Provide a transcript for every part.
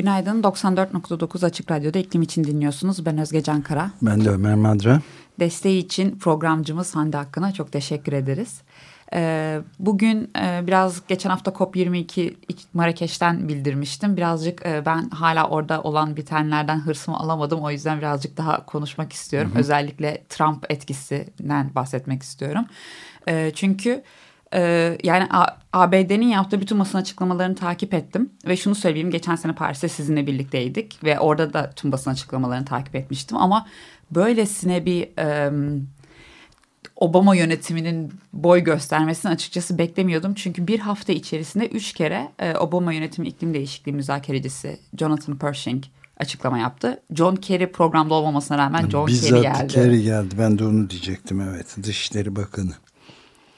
Günaydın. 94.9 Açık Radyo'da iklim için dinliyorsunuz. Ben Özge Can Kara. Ben de Ömer Madra. Desteği için programcımız Hande Hakkı'na çok teşekkür ederiz. Ee, bugün e, biraz geçen hafta COP22 Marrakeş'ten bildirmiştim. Birazcık e, ben hala orada olan bitenlerden hırsımı alamadım. O yüzden birazcık daha konuşmak istiyorum. Hı hı. Özellikle Trump etkisinden bahsetmek istiyorum. E, yani ABD'nin yaptığı bütün basın açıklamalarını takip ettim. Ve şunu söyleyeyim geçen sene Paris'te sizinle birlikteydik. Ve orada da tüm basın açıklamalarını takip etmiştim. Ama böylesine bir... Obama yönetiminin boy göstermesini açıkçası beklemiyordum. Çünkü bir hafta içerisinde üç kere e, Obama yönetimi iklim değişikliği müzakerecisi Jonathan Pershing açıklama yaptı. John Kerry programda olmamasına rağmen John Bizzat Kerry geldi. Bizzat Kerry geldi. Ben de onu diyecektim evet. Dışişleri Bakanı.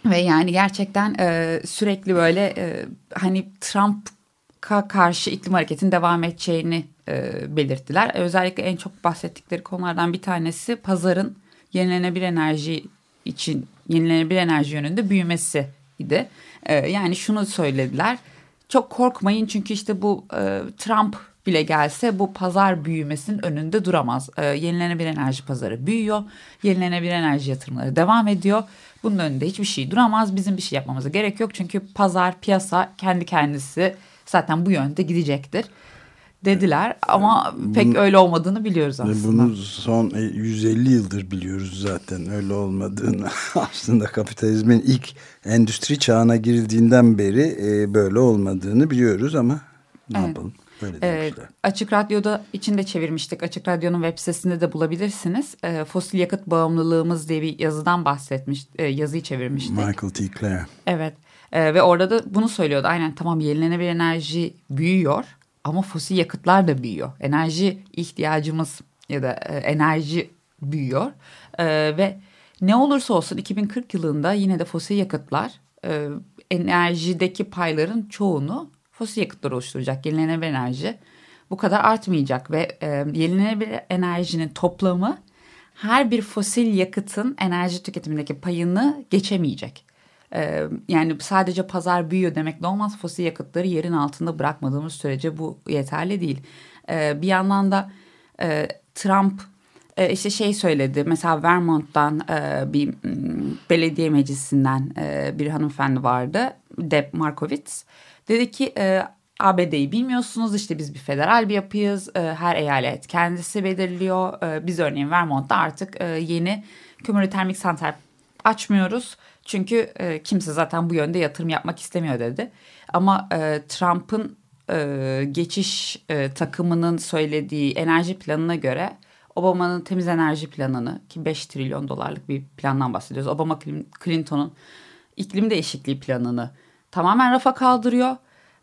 Ve yani gerçekten e, sürekli böyle e, hani Trump'a karşı iklim hareketinin devam edeceğini e, belirttiler. Özellikle en çok bahsettikleri konulardan bir tanesi pazarın yenilenebilir enerji için yenilenebilir enerji yönünde büyümesi idi. E, yani şunu söylediler. Çok korkmayın çünkü işte bu e, Trump bile gelse bu pazar büyümesinin önünde duramaz. E, yenilenebilir enerji pazarı büyüyor. Yenilenebilir enerji yatırımları devam ediyor. Bunun önünde hiçbir şey duramaz. Bizim bir şey yapmamıza gerek yok. Çünkü pazar, piyasa kendi kendisi zaten bu yönde gidecektir dediler ama bunu, pek öyle olmadığını biliyoruz aslında. Bunu son 150 e, yıldır biliyoruz zaten öyle olmadığını. aslında kapitalizmin ilk endüstri çağına girildiğinden beri e, böyle olmadığını biliyoruz ama ne evet. yapalım? Böyle evet, Açık Radyo'da içinde çevirmiştik. Açık Radyo'nun web sitesinde de bulabilirsiniz. E, fosil yakıt bağımlılığımız diye bir yazıdan bahsetmiş, e, yazıyı çevirmiştik. Michael T. Clare. Evet. E, ve orada da bunu söylüyordu. Aynen tamam yenilenebilir enerji büyüyor ama fosil yakıtlar da büyüyor. Enerji ihtiyacımız ya da e, enerji büyüyor. E, ve ne olursa olsun 2040 yılında yine de fosil yakıtlar e, enerjideki payların çoğunu fosil yakıtlar oluşturacak. Yenilenebilir enerji bu kadar artmayacak ve e, yenilenebilir enerjinin toplamı her bir fosil yakıtın enerji tüketimindeki payını geçemeyecek. Ee, yani sadece pazar büyüyor demekle olmaz. Fosil yakıtları yerin altında bırakmadığımız sürece bu yeterli değil. Ee, bir yandan da e, Trump e, işte şey söyledi. Mesela Vermont'tan e, bir belediye meclisinden e, bir hanımefendi vardı. Deb Markowitz. Dedi ki e, ABD'yi bilmiyorsunuz işte biz bir federal bir yapıyız. E, her eyalet kendisi belirliyor. E, biz örneğin Vermont'ta artık e, yeni kömürlü termik santral açmıyoruz. Çünkü e, kimse zaten bu yönde yatırım yapmak istemiyor dedi. Ama e, Trump'ın e, geçiş e, takımının söylediği enerji planına göre Obama'nın temiz enerji planını ki 5 trilyon dolarlık bir plandan bahsediyoruz. Obama Clinton'un iklim değişikliği planını tamamen rafa kaldırıyor.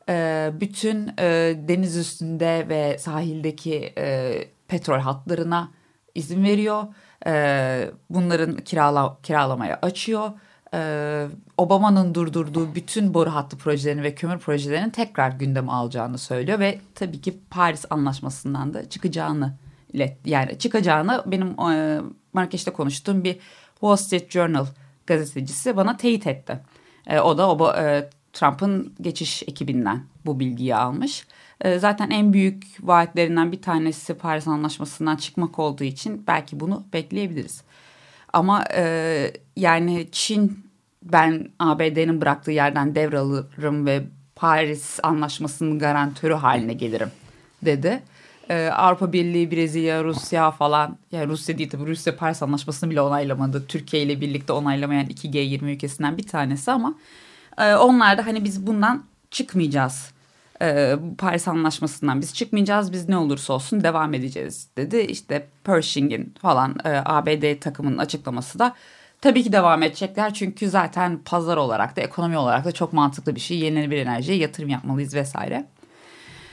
E, bütün e, deniz üstünde ve sahildeki e, petrol hatlarına izin veriyor. E, bunların kirala, kiralamaya açıyor e, Obama'nın durdurduğu bütün boru hattı projelerini ve kömür projelerini tekrar gündeme alacağını söylüyor ve tabii ki Paris Anlaşması'ndan da çıkacağını yani çıkacağını benim e, Marrakeş'te konuştuğum bir Wall Street Journal gazetecisi bana teyit etti. O da o e, Trump'ın geçiş ekibinden bu bilgiyi almış. E, zaten en büyük vaatlerinden bir tanesi Paris Anlaşması'ndan çıkmak olduğu için belki bunu bekleyebiliriz. Ama e, yani Çin ben ABD'nin bıraktığı yerden devralırım ve Paris Anlaşması'nın garantörü haline gelirim dedi. Ee, Avrupa Birliği, Brezilya, Rusya falan yani Rusya değil tabii Rusya Paris Anlaşması'nı bile onaylamadı. Türkiye ile birlikte onaylamayan iki G20 ülkesinden bir tanesi ama e, onlar da hani biz bundan çıkmayacağız e, Paris Anlaşması'ndan biz çıkmayacağız biz ne olursa olsun devam edeceğiz dedi. İşte Pershing'in falan e, ABD takımının açıklaması da tabii ki devam edecekler. Çünkü zaten pazar olarak da ekonomi olarak da çok mantıklı bir şey. Yenilenebilir enerjiye yatırım yapmalıyız vesaire.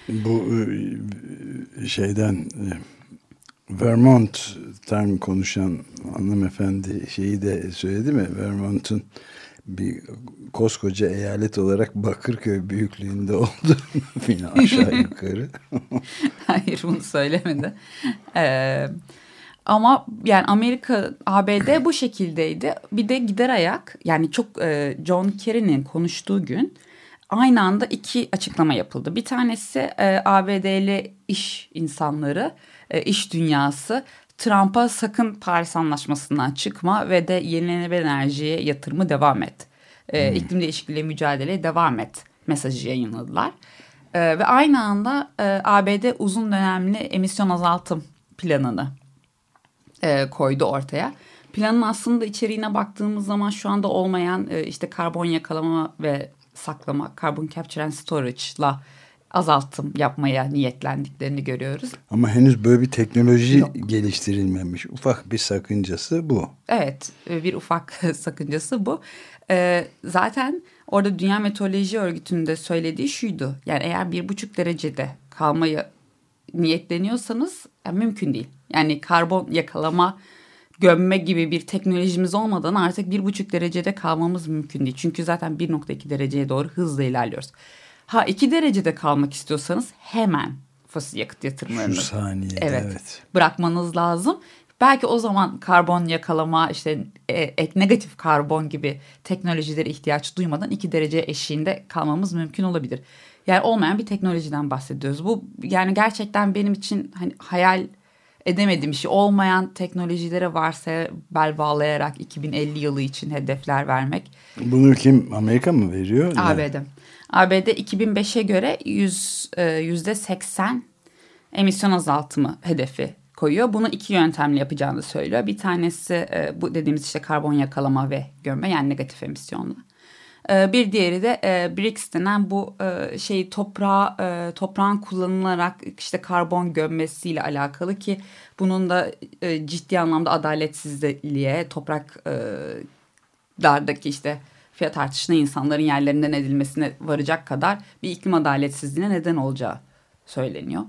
Bu e, şeyden e, Vermont'tan konuşan hanımefendi şeyi de söyledi mi? Vermont'un bir koskoca eyalet olarak Bakırköy büyüklüğünde oldu filan aşağı yukarı. Hayır bunu söylemedi. Ee, ama yani Amerika, ABD bu şekildeydi. Bir de gider ayak yani çok e, John Kerry'nin konuştuğu gün aynı anda iki açıklama yapıldı. Bir tanesi e, ABD'li iş insanları, e, iş dünyası Trump'a sakın Paris Anlaşması'ndan çıkma ve de yenilenebilir enerjiye yatırımı devam et. E, hmm. İklim değişikliğiyle mücadeleye devam et mesajı yayınladılar. E, ve aynı anda e, ABD uzun dönemli emisyon azaltım planını e, koydu ortaya. Planın aslında içeriğine baktığımız zaman şu anda olmayan e, işte karbon yakalama ve saklama, carbon capture and storage'la azaltım yapmaya niyetlendiklerini görüyoruz. Ama henüz böyle bir teknoloji Yok. geliştirilmemiş. Ufak bir sakıncası bu. Evet e, bir ufak sakıncası bu. Ee, zaten orada Dünya Meteoroloji Örgütü'nde söylediği şuydu. Yani eğer bir buçuk derecede kalmayı niyetleniyorsanız yani mümkün değil. Yani karbon yakalama gömme gibi bir teknolojimiz olmadan artık bir buçuk derecede kalmamız mümkün değil. Çünkü zaten 1.2 dereceye doğru hızla ilerliyoruz. Ha iki derecede kalmak istiyorsanız hemen fosil yakıt yatırımlarını Şu saniyede evet, evet. bırakmanız lazım. Belki o zaman karbon yakalama işte e, negatif karbon gibi teknolojilere ihtiyaç duymadan iki derece eşiğinde kalmamız mümkün olabilir. Yani olmayan bir teknolojiden bahsediyoruz. Bu yani gerçekten benim için hani hayal edemediğim şey olmayan teknolojilere varsa bel bağlayarak 2050 yılı için hedefler vermek. Bunu kim Amerika mı veriyor? ABD. ABD 2005'e göre 100 e, yüzde 80 emisyon azaltımı hedefi koyuyor. Bunu iki yöntemle yapacağını söylüyor. Bir tanesi e, bu dediğimiz işte karbon yakalama ve gömme yani negatif emisyonla. E, bir diğeri de BRICS denen bu şey toprağa toprağın kullanılarak işte karbon gömmesiyle alakalı ki bunun da ciddi anlamda adaletsizliğe topraklardaki işte fiyat artışına insanların yerlerinden edilmesine varacak kadar bir iklim adaletsizliğine neden olacağı söyleniyor.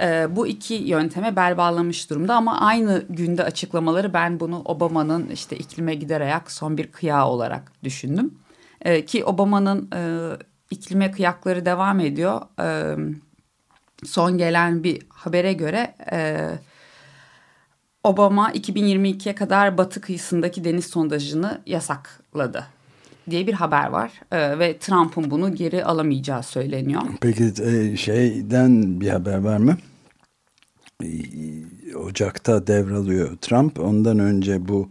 Ee, bu iki yönteme bel bağlamış durumda ama aynı günde açıklamaları ben bunu Obama'nın işte iklime gider ayak son bir kıyağı olarak düşündüm. Ee, ki Obama'nın e, iklime kıyakları devam ediyor. Ee, son gelen bir habere göre... E, Obama 2022'ye kadar batı kıyısındaki deniz sondajını yasakladı diye bir haber var ee, ve Trump'ın bunu geri alamayacağı söyleniyor. Peki e, şeyden bir haber var mı? E, Ocak'ta devralıyor Trump. Ondan önce bu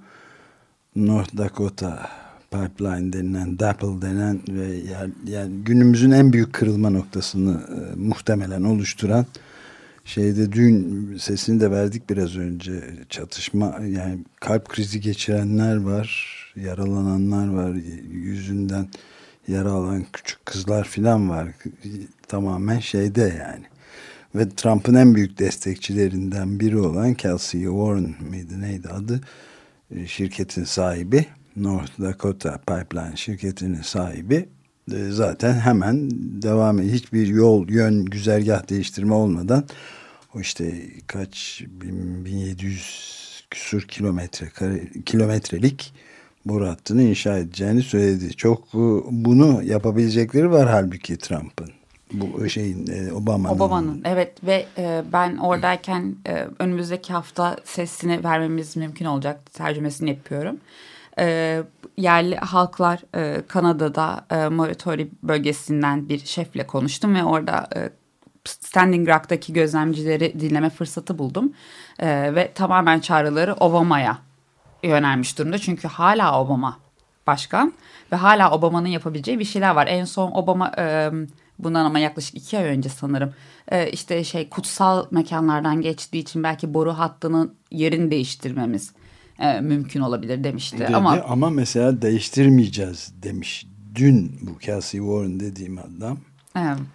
North Dakota pipeline denilen, DAPL denen ve yani, yani günümüzün en büyük kırılma noktasını e, muhtemelen oluşturan şeyde dün sesini de verdik biraz önce. Çatışma yani kalp krizi geçirenler var yaralananlar var. Yüzünden yara alan küçük kızlar filan var. Tamamen şeyde yani. Ve Trump'ın en büyük destekçilerinden biri olan Kelsey Warren miydi neydi adı? Şirketin sahibi North Dakota Pipeline şirketinin sahibi zaten hemen devam ediyor. Hiçbir yol, yön, güzergah değiştirme olmadan o işte kaç 1700 küsur kilometre kilometrelik boru hattını inşa edeceğini söyledi. Çok e, bunu yapabilecekleri var halbuki Trump'ın. Bu şeyin e, Obama'nın. Obama'nın evet ve e, ben oradayken e, önümüzdeki hafta sesini vermemiz mümkün olacak. Tercümesini yapıyorum. E, yerli halklar e, Kanada'da e, Moratori bölgesinden bir şefle konuştum ve orada e, Standing Rock'taki gözlemcileri dinleme fırsatı buldum. E, ve tamamen çağrıları Obama'ya yönelmiş durumda. Çünkü hala Obama başkan ve hala Obama'nın yapabileceği bir şeyler var. En son Obama e, bundan ama yaklaşık iki ay önce sanırım e, işte şey kutsal mekanlardan geçtiği için belki boru hattının yerini değiştirmemiz e, mümkün olabilir demişti. Dedi, ama ama mesela değiştirmeyeceğiz demiş. Dün bu Kelsey Warren dediğim adam.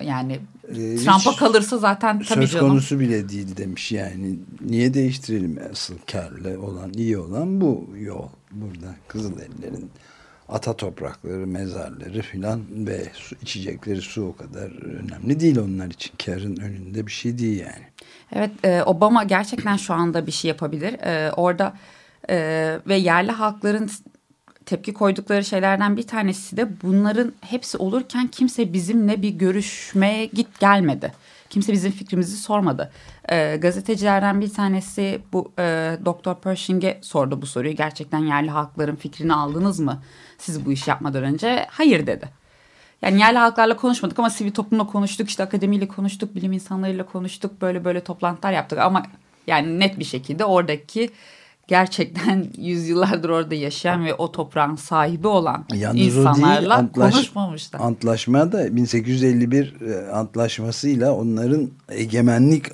Yani ee, Trump'a kalırsa zaten tabii söz canım. konusu bile değil demiş yani. Niye değiştirelim asıl karlı olan iyi olan bu yol. Burada Kızılderililerin ata toprakları, mezarları filan ve su, içecekleri su o kadar önemli değil onlar için. Karın önünde bir şey değil yani. Evet e, Obama gerçekten şu anda bir şey yapabilir. E, orada e, ve yerli halkların tepki koydukları şeylerden bir tanesi de bunların hepsi olurken kimse bizimle bir görüşmeye git gelmedi. Kimse bizim fikrimizi sormadı. E, gazetecilerden bir tanesi bu e, Doktor Pershing'e sordu bu soruyu. Gerçekten yerli halkların fikrini aldınız mı siz bu iş yapmadan önce? Hayır dedi. Yani yerli halklarla konuşmadık ama sivil toplumla konuştuk, işte akademiyle konuştuk, bilim insanlarıyla konuştuk, böyle böyle toplantılar yaptık. Ama yani net bir şekilde oradaki gerçekten yüzyıllardır orada yaşayan ve o toprağın sahibi olan Yalnız insanlarla değil, antlaş, konuşmamışlar. Antlaşma da 1851 e, antlaşmasıyla onların egemenlik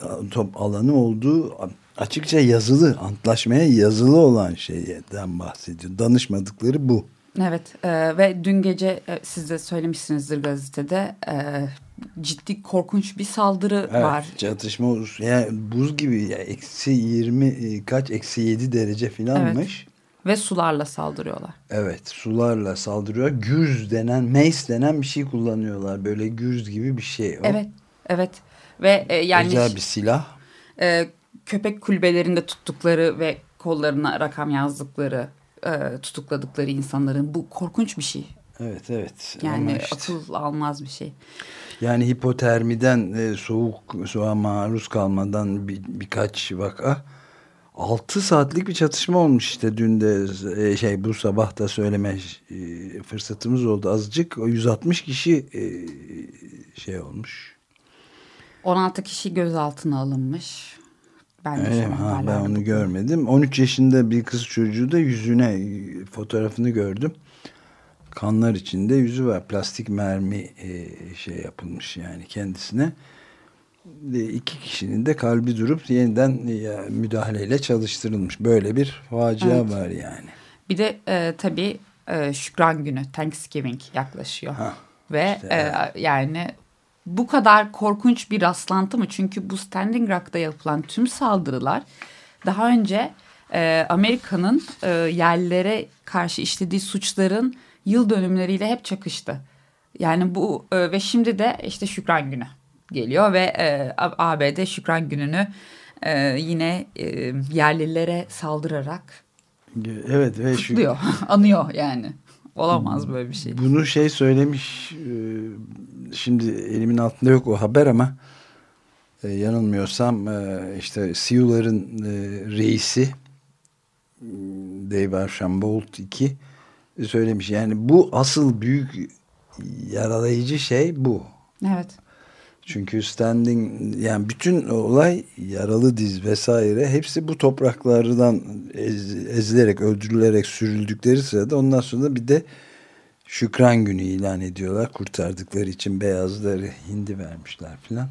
alanı olduğu açıkça yazılı antlaşmaya yazılı olan şeyden bahsediyor. Danışmadıkları bu. Evet e, ve dün gece e, siz de söylemişsinizdir gazetede e, ciddi korkunç bir saldırı evet, var. Çatışma yani buz gibi ya eksi 20 e, kaç eksi 7 derece filanmış. Evet. Ve sularla saldırıyorlar. Evet sularla saldırıyor. Gürz denen mace denen bir şey kullanıyorlar. Böyle gürz gibi bir şey. O. Evet evet ve e, yani. Özel bir silah. E, köpek kulübelerinde tuttukları ve kollarına rakam yazdıkları e, tutukladıkları insanların bu korkunç bir şey. Evet evet. Yani işte, akıl almaz bir şey. Yani hipotermiden e, soğuk soğuğa maruz kalmadan bir, birkaç vaka 6 saatlik bir çatışma olmuş işte dün de e, şey bu sabah da söyleme e, fırsatımız oldu azıcık o 160 kişi e, şey olmuş. 16 kişi gözaltına alınmış. Ben de evet, ha, ben onu görmedim. 13 yaşında bir kız çocuğu da yüzüne fotoğrafını gördüm. Kanlar içinde yüzü var. Plastik mermi e, şey yapılmış yani kendisine. E, iki kişinin de kalbi durup yeniden ya, müdahaleyle çalıştırılmış. Böyle bir facia evet. var yani. Bir de e, tabii e, Şükran Günü, Thanksgiving yaklaşıyor. Ha, Ve işte, e, evet. yani bu kadar korkunç bir rastlantı mı? Çünkü bu Standing Rock'ta yapılan tüm saldırılar daha önce e, Amerika'nın e, yerlere karşı işlediği suçların yıl dönümleriyle hep çakıştı. Yani bu e, ve şimdi de işte Şükran Günü geliyor ve e, ABD Şükran Günü'nü e, yine e, yerlilere saldırarak evet ve kutluyor, anıyor yani. Olamaz böyle bir şey. Bunu şey söylemiş e, şimdi elimin altında yok o haber ama e, yanılmıyorsam e, işte Sioux'ların e, reisi Dave Archambault 2 söylemiş. Yani bu asıl büyük yaralayıcı şey bu. Evet. Çünkü standing yani bütün olay yaralı diz vesaire hepsi bu topraklardan ez, ezilerek öldürülerek sürüldükleri sırada ondan sonra bir de Şükran günü ilan ediyorlar. Kurtardıkları için beyazları hindi vermişler filan.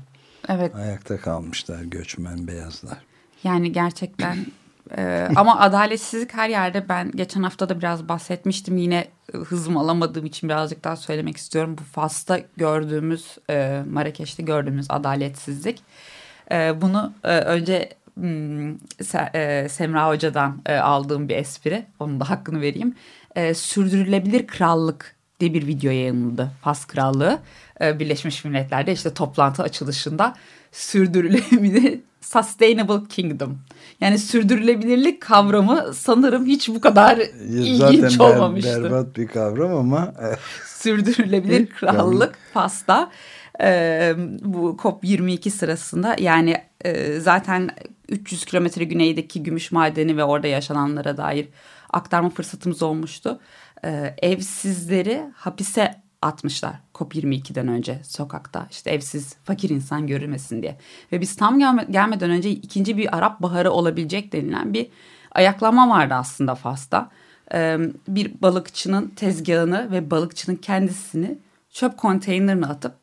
Evet. Ayakta kalmışlar göçmen beyazlar. Yani gerçekten ee, ama adaletsizlik her yerde. Ben geçen hafta da biraz bahsetmiştim. Yine hızım alamadığım için birazcık daha söylemek istiyorum. Bu Fas'ta gördüğümüz e, Marrakeş'te gördüğümüz adaletsizlik. E, bunu e, önce hmm, Se, e, Semra Hoca'dan e, aldığım bir espri. Onun da hakkını vereyim. E, sürdürülebilir krallık diye bir video yayınlandı Fas Krallığı e, Birleşmiş Milletler'de işte toplantı açılışında sürdürülebilir sustainable kingdom. Yani sürdürülebilirlik kavramı sanırım hiç bu kadar ilginç Zaten olmamıştı. Zaten berbat bir kavram ama. E, sürdürülebilir krallık pasta. Ee, bu COP22 sırasında yani e, zaten 300 kilometre güneydeki gümüş madeni ve orada yaşananlara dair aktarma fırsatımız olmuştu. Ee, evsizleri hapise atmışlar COP22'den önce sokakta işte evsiz fakir insan görülmesin diye. Ve biz tam gelme, gelmeden önce ikinci bir Arap Baharı olabilecek denilen bir ayaklama vardı aslında Fas'ta. Ee, bir balıkçının tezgahını ve balıkçının kendisini çöp konteynerine atıp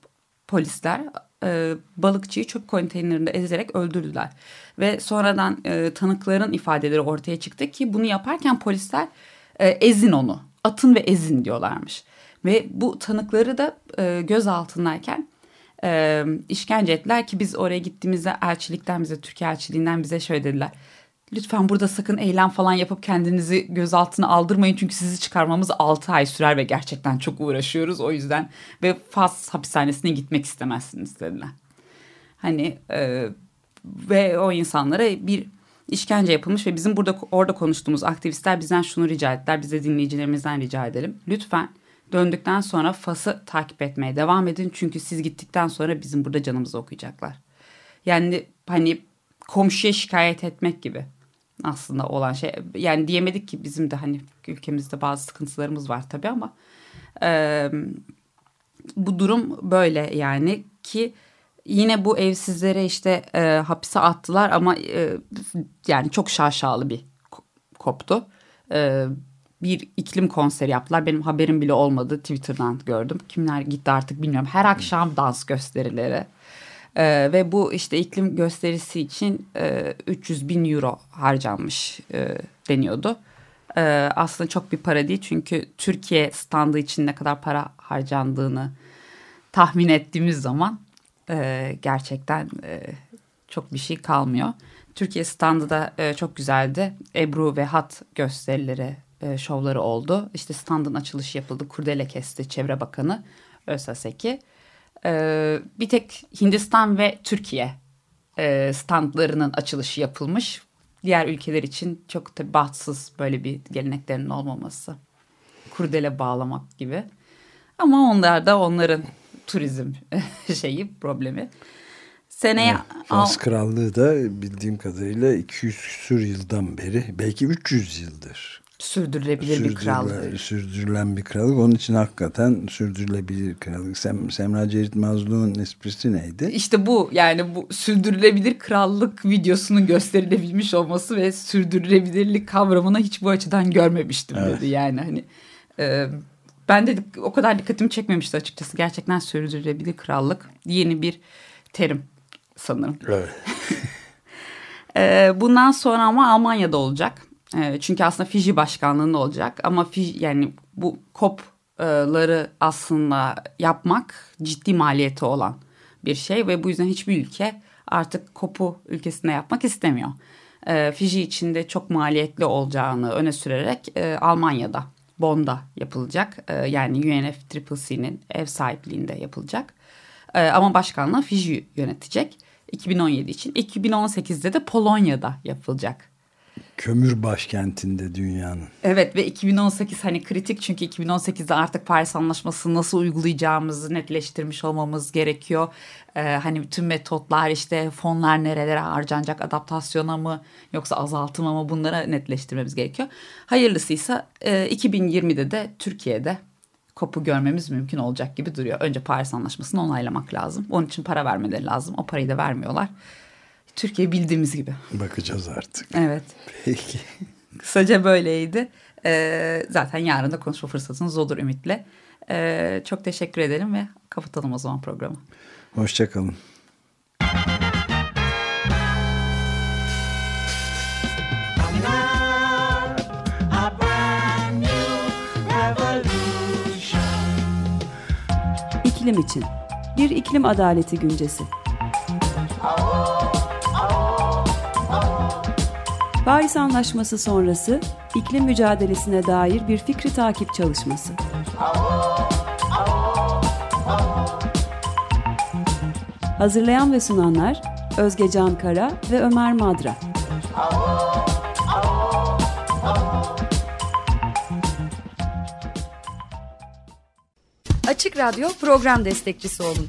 polisler e, balıkçıyı çöp konteynerinde ezerek öldürdüler. Ve sonradan e, tanıkların ifadeleri ortaya çıktı ki bunu yaparken polisler e, ezin onu atın ve ezin diyorlarmış. Ve bu tanıkları da e, gözaltındayken e, işkence ettiler ki biz oraya gittiğimizde elçilikten bize Türkiye elçiliğinden bize şöyle dediler. lütfen burada sakın eylem falan yapıp kendinizi gözaltına aldırmayın. Çünkü sizi çıkarmamız 6 ay sürer ve gerçekten çok uğraşıyoruz o yüzden. Ve Fas hapishanesine gitmek istemezsiniz dediler. Hani e, ve o insanlara bir işkence yapılmış ve bizim burada orada konuştuğumuz aktivistler bizden şunu rica ettiler. Bize dinleyicilerimizden rica edelim. Lütfen döndükten sonra Fas'ı takip etmeye devam edin. Çünkü siz gittikten sonra bizim burada canımızı okuyacaklar. Yani hani komşuya şikayet etmek gibi aslında olan şey. Yani diyemedik ki bizim de hani ülkemizde bazı sıkıntılarımız var tabii ama e, bu durum böyle yani ki yine bu evsizlere işte e, hapise attılar ama e, yani çok şaşalı bir koptu. E, bir iklim konseri yaptılar. Benim haberim bile olmadı. Twitter'dan gördüm. Kimler gitti artık bilmiyorum. Her akşam dans gösterileri. Ee, ve bu işte iklim gösterisi için e, 300 bin euro harcanmış e, deniyordu. E, aslında çok bir para değil çünkü Türkiye standı için ne kadar para harcandığını tahmin ettiğimiz zaman e, gerçekten e, çok bir şey kalmıyor. Türkiye standı da e, çok güzeldi. Ebru ve Hat gösterileri, e, şovları oldu. İşte standın açılışı yapıldı. Kurdele kesti Çevre Bakanı Ösaseki. E, bir tek Hindistan ve Türkiye e, standlarının açılışı yapılmış. Diğer ülkeler için çok tabii bahtsız böyle bir geleneklerinin olmaması. Kurdele bağlamak gibi. Ama onlar da onların turizm şeyi problemi. Seneye evet, Fas Krallığı da bildiğim kadarıyla 200 küsur yıldan beri belki 300 yıldır sürdürülebilir bir krallık. Sürdürülen bir krallık. Onun için hakikaten sürdürülebilir krallık. Sem, Semra Cerit Mazlu'nun esprisi neydi? İşte bu yani bu sürdürülebilir krallık videosunun gösterilebilmiş olması ve sürdürülebilirlik kavramını hiç bu açıdan görmemiştim evet. dedi. Yani hani e, ben de o kadar dikkatimi çekmemişti açıkçası. Gerçekten sürdürülebilir krallık yeni bir terim sanırım. Evet. e, bundan sonra ama Almanya'da olacak. E, çünkü aslında Fiji başkanlığında olacak ama Fiji yani bu COP'ları aslında yapmak ciddi maliyeti olan bir şey ve bu yüzden hiçbir ülke artık COP'u ülkesinde yapmak istemiyor. E, Fiji içinde çok maliyetli olacağını öne sürerek e, Almanya'da Bond'a yapılacak. E, yani UNFCCC'nin ev sahipliğinde yapılacak. Ama başkanlığı Fiji yönetecek 2017 için. 2018'de de Polonya'da yapılacak Kömür başkentinde dünyanın. Evet ve 2018 hani kritik çünkü 2018'de artık Paris Anlaşması nasıl uygulayacağımızı netleştirmiş olmamız gerekiyor. Ee, hani bütün metotlar işte fonlar nerelere harcanacak adaptasyona mı yoksa azaltıma mı bunlara netleştirmemiz gerekiyor. Hayırlısıysa e, 2020'de de Türkiye'de kopu görmemiz mümkün olacak gibi duruyor. Önce Paris Anlaşması'nı onaylamak lazım. Onun için para vermeleri lazım. O parayı da vermiyorlar. Türkiye bildiğimiz gibi. Bakacağız artık. Evet. Peki. Kısaca böyleydi. Ee, zaten yarın da konuşma fırsatınız olur Ümit'le. Ee, çok teşekkür ederim ve kapatalım o zaman programı. Hoşçakalın. İklim için bir iklim adaleti güncesi. Paris Anlaşması sonrası iklim mücadelesine dair bir fikri takip çalışması. Hazırlayan ve sunanlar Özge Can Kara ve Ömer Madra. Açık Radyo program destekçisi olun